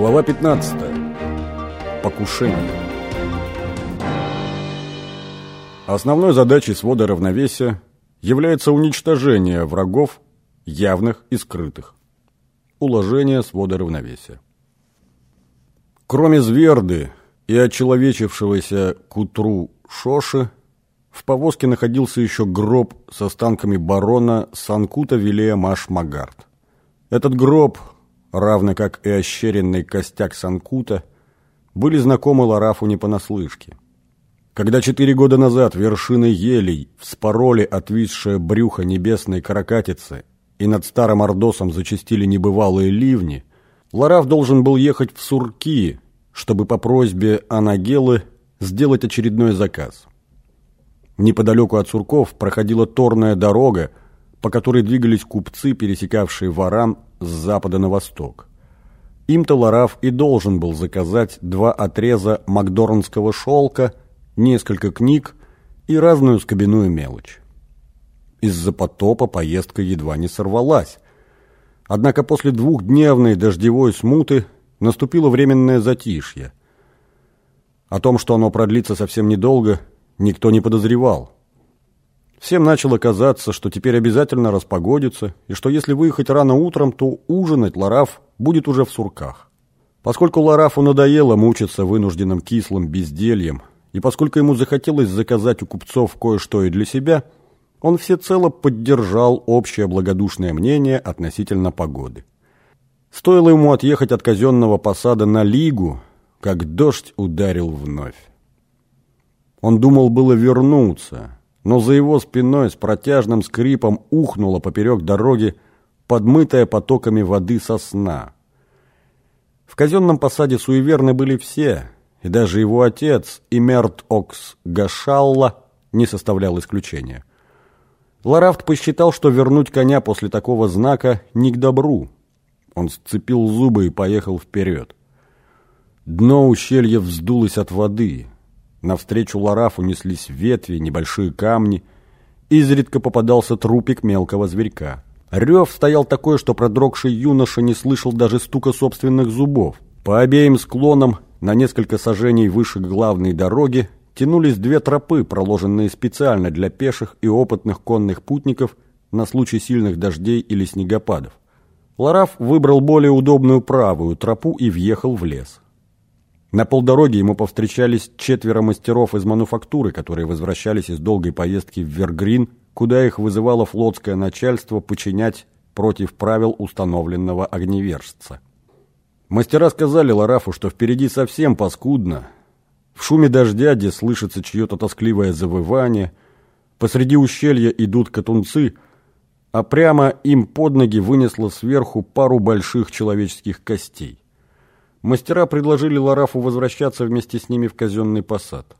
Глава 15. Покушение. Основной задачей свода равновесия является уничтожение врагов, явных и скрытых. Уложение свода равновесия. Кроме Зверды и очеловечившегося к утру Шоши, в повозке находился еще гроб с останками барона Санкута Вилея Маш-Магард. Этот гроб, равно как и ощеренный костяк Санкута, были знакомы Ларафу не понаслышке. Когда четыре года назад вершины елей вспороли отвисшее брюхо небесной каракатицы и над старым Ордосом зачастили небывалые ливни, Лараф должен был ехать в Сурки, чтобы по просьбе Анагелы сделать очередной заказ. Неподалеку от Сурков проходила торная дорога, по которой двигались купцы, пересекавшие Варан с запада на восток. Им-то Лараф и должен был заказать два отреза макдорнского шелка, несколько книг и разную скобяную мелочь. Из-за потопа поездка едва не сорвалась. Однако после двухдневной дождевой смуты наступило временное затишье. О том, что оно продлится совсем недолго, никто не подозревал. Всем начало казаться, что теперь обязательно распогодится, и что если выехать рано утром, то ужинать Лараф будет уже в сурках. Поскольку Ларафу надоело мучиться вынужденным кислым бездельем, и поскольку ему захотелось заказать у купцов кое-что и для себя, он всецело поддержал общее благодушное мнение относительно погоды. Стоило ему отъехать от казенного посада на Лигу, как дождь ударил вновь. Он думал было вернуться, но за его спиной с протяжным скрипом ухнула поперек дороги подмытая потоками воды сосна. В казенном посаде суеверны были все, и даже его отец, Имерт Окс Гашалла, не составлял исключения. Ларафт посчитал, что вернуть коня после такого знака не к добру. Он сцепил зубы и поехал вперед. Дно ущелья вздулось от воды — Навстречу Ларафу неслись ветви, небольшие камни. Изредка попадался трупик мелкого зверька. Рев стоял такой, что продрогший юноша не слышал даже стука собственных зубов. По обеим склонам, на несколько сажений выше главной дороги, тянулись две тропы, проложенные специально для пеших и опытных конных путников на случай сильных дождей или снегопадов. Лараф выбрал более удобную правую тропу и въехал в лес. На полдороги ему повстречались четверо мастеров из мануфактуры, которые возвращались из долгой поездки в Вергрин, куда их вызывало флотское начальство подчинять против правил установленного огневержца. Мастера сказали Ларафу, что впереди совсем паскудно. В шуме дождя, где слышится чье-то тоскливое завывание, посреди ущелья идут катунцы, а прямо им под ноги вынесло сверху пару больших человеческих костей. Мастера предложили Ларафу возвращаться вместе с ними в казенный посад.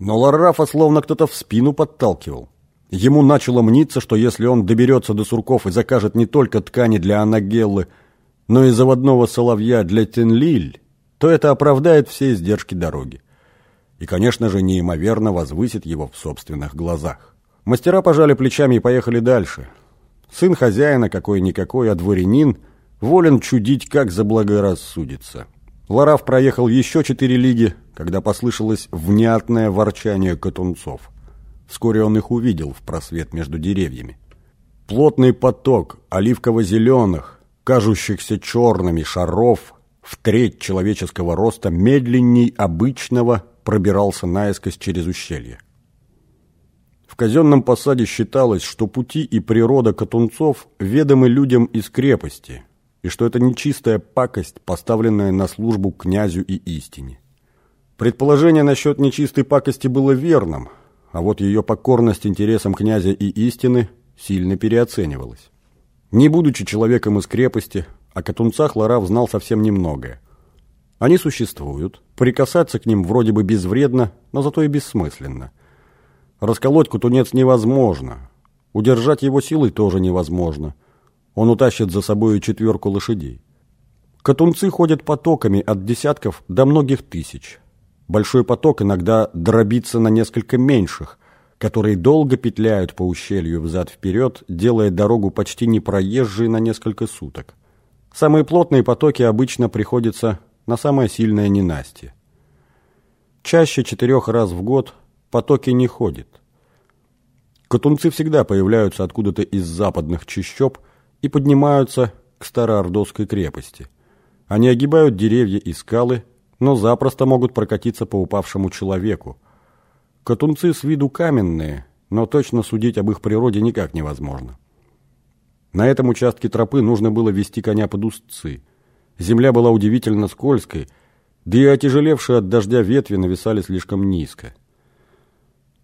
Но Ларафа словно кто-то в спину подталкивал. Ему начало мниться, что если он доберется до Сурков и закажет не только ткани для Анагеллы, но и заводного соловья для Тенлиль, то это оправдает все издержки дороги. И, конечно же, неимоверно возвысит его в собственных глазах. Мастера пожали плечами и поехали дальше. Сын хозяина какой-никакой, а дворянин – волен чудить, как заблагорассудится. Лараф проехал еще четыре лиги, когда послышалось внятное ворчание катунцов. Вскоре он их увидел в просвет между деревьями. Плотный поток оливково-зеленых, кажущихся черными шаров в треть человеческого роста медленней обычного пробирался наискось через ущелье. В казенном посаде считалось, что пути и природа катунцов ведомы людям из крепости – и что это нечистая пакость, поставленная на службу князю и истине. Предположение насчет нечистой пакости было верным, а вот ее покорность интересам князя и истины сильно переоценивалась. Не будучи человеком из крепости, о катунцах Лараф знал совсем немногое. Они существуют, прикасаться к ним вроде бы безвредно, но зато и бессмысленно. Расколоть кутунец невозможно, удержать его силой тоже невозможно – он утащит за собой четверку лошадей. Катунцы ходят потоками от десятков до многих тысяч. Большой поток иногда дробится на несколько меньших, которые долго петляют по ущелью взад-вперед, делая дорогу почти непроезжей на несколько суток. Самые плотные потоки обычно приходятся на самое сильное ненастье. Чаще четырех раз в год потоки не ходят. Катунцы всегда появляются откуда-то из западных чащоб и поднимаются к Староордовской крепости. Они огибают деревья и скалы, но запросто могут прокатиться по упавшему человеку. Катунцы с виду каменные, но точно судить об их природе никак невозможно. На этом участке тропы нужно было вести коня под узцы. Земля была удивительно скользкой, да и отяжелевшие от дождя ветви нависали слишком низко.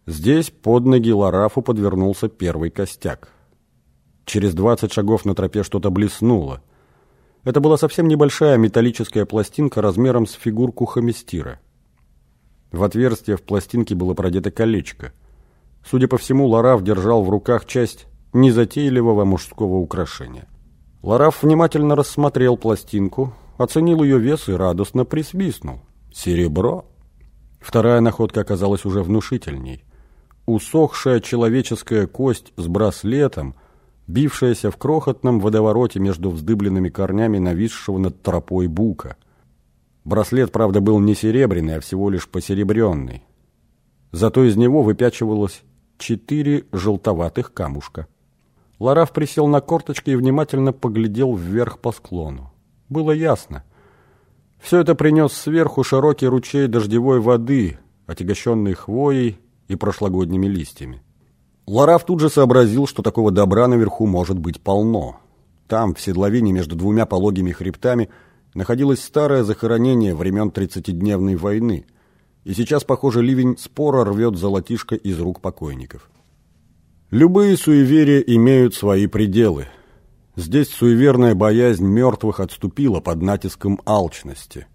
Здесь под ноги Ларафу подвернулся первый костяк. Через двадцать шагов на тропе что-то блеснуло. Это была совсем небольшая металлическая пластинка размером с фигурку хамистира. В отверстие в пластинке было продето колечко. Судя по всему, Лараф держал в руках часть незатейливого мужского украшения. Лараф внимательно рассмотрел пластинку, оценил ее вес и радостно присвистнул. Серебро. Вторая находка оказалась уже внушительней. Усохшая человеческая кость с браслетом, бившаяся в крохотном водовороте между вздыбленными корнями нависшего над тропой бука. Браслет, правда, был не серебряный, а всего лишь посеребренный. Зато из него выпячивалось четыре желтоватых камушка. Лараф присел на корточки и внимательно поглядел вверх по склону. Было ясно. Все это принес сверху широкий ручей дождевой воды, отягощенный хвоей и прошлогодними листьями. Лараф тут же сообразил, что такого добра наверху может быть полно. Там, в седловине между двумя пологими хребтами, находилось старое захоронение времен тридцатидневной войны, и сейчас, похоже, ливень спора рвет золотишко из рук покойников. Любые суеверия имеют свои пределы. Здесь суеверная боязнь мертвых отступила под натиском алчности.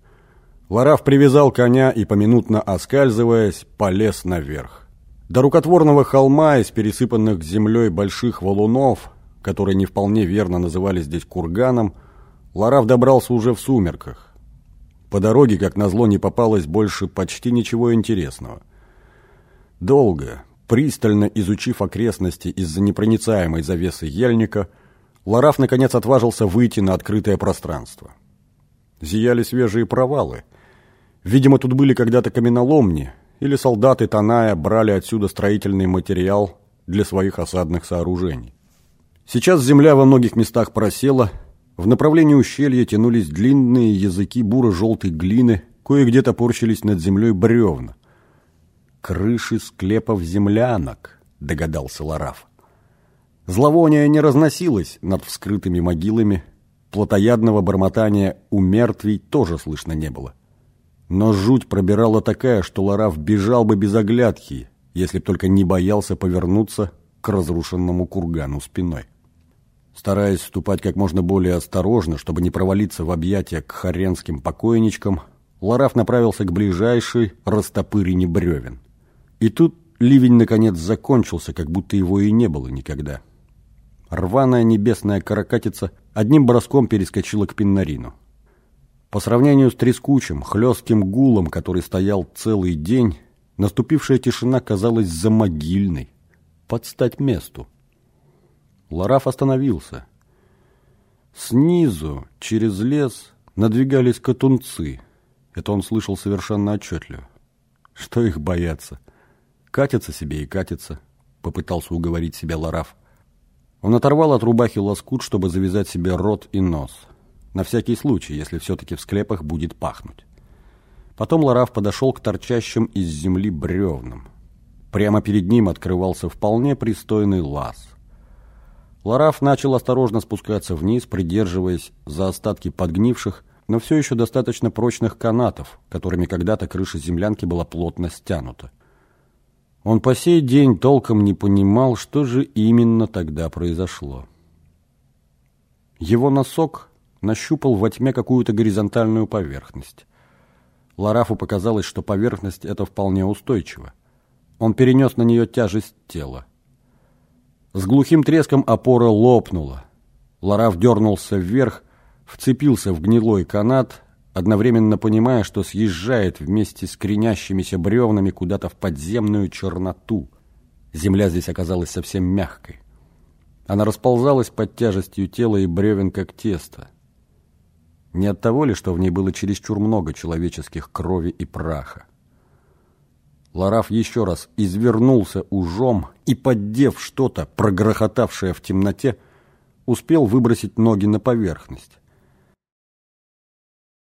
Лараф привязал коня и, поминутно оскальзываясь, полез наверх. До рукотворного холма из пересыпанных землей больших валунов, которые не вполне верно называли здесь курганом, Лараф добрался уже в сумерках. По дороге, как назло, не попалось больше почти ничего интересного. Долго, Пристально изучив окрестности из-за непроницаемой завесы ельника, Лараф наконец отважился выйти на открытое пространство. Зияли свежие провалы. Видимо, тут были когда-то каменоломни, или солдаты Таная брали отсюда строительный материал для своих осадных сооружений. Сейчас земля во многих местах просела, в направлении ущелья тянулись длинные языки буро-желтой глины, кое-где топорщились над землей бревна крыши склепов землянок, догадался Лараф. Зловоние не разносилось над вскрытыми могилами, плотоядного бормотания у мертвей тоже слышно не было. Но жуть пробирала такая, что Лараф бежал бы без оглядки, если б только не боялся повернуться к разрушенному кургану спиной. Стараясь ступать как можно более осторожно, чтобы не провалиться в объятия к харенским покойничкам, Лараф направился к ближайшей растопырине бревен. И тут ливень наконец закончился, как будто его и не было никогда. Рваная небесная каракатица одним броском перескочила к Пиннарину. По сравнению с трескучим, хлестким гулом, который стоял целый день, наступившая тишина казалась замогильной, под стать месту. Лараф остановился. Снизу, через лес, надвигались катунцы. Это он слышал совершенно отчетливо. Что их бояться? Катится себе и катится, попытался уговорить себя Лараф. Он оторвал от рубахи лоскут, чтобы завязать себе рот и нос. На всякий случай, если все-таки в склепах будет пахнуть. Потом Лараф подошел к торчащим из земли бревнам. Прямо перед ним открывался вполне пристойный лаз. Лараф начал осторожно спускаться вниз, придерживаясь за остатки подгнивших, но все еще достаточно прочных канатов, которыми когда-то крыша землянки была плотно стянута. Он по сей день толком не понимал, что же именно тогда произошло. Его носок нащупал во тьме какую-то горизонтальную поверхность. Ларафу показалось, что поверхность эта вполне устойчива. Он перенес на нее тяжесть тела. С глухим треском опора лопнула. Лараф дернулся вверх, вцепился в гнилой канат одновременно понимая, что съезжает вместе с кренящимися бревнами куда-то в подземную черноту. Земля здесь оказалась совсем мягкой. Она расползалась под тяжестью тела и бревен, как тесто. Не от того ли, что в ней было чересчур много человеческих крови и праха? Лараф еще раз извернулся ужом и, поддев что-то, прогрохотавшее в темноте, успел выбросить ноги на поверхность.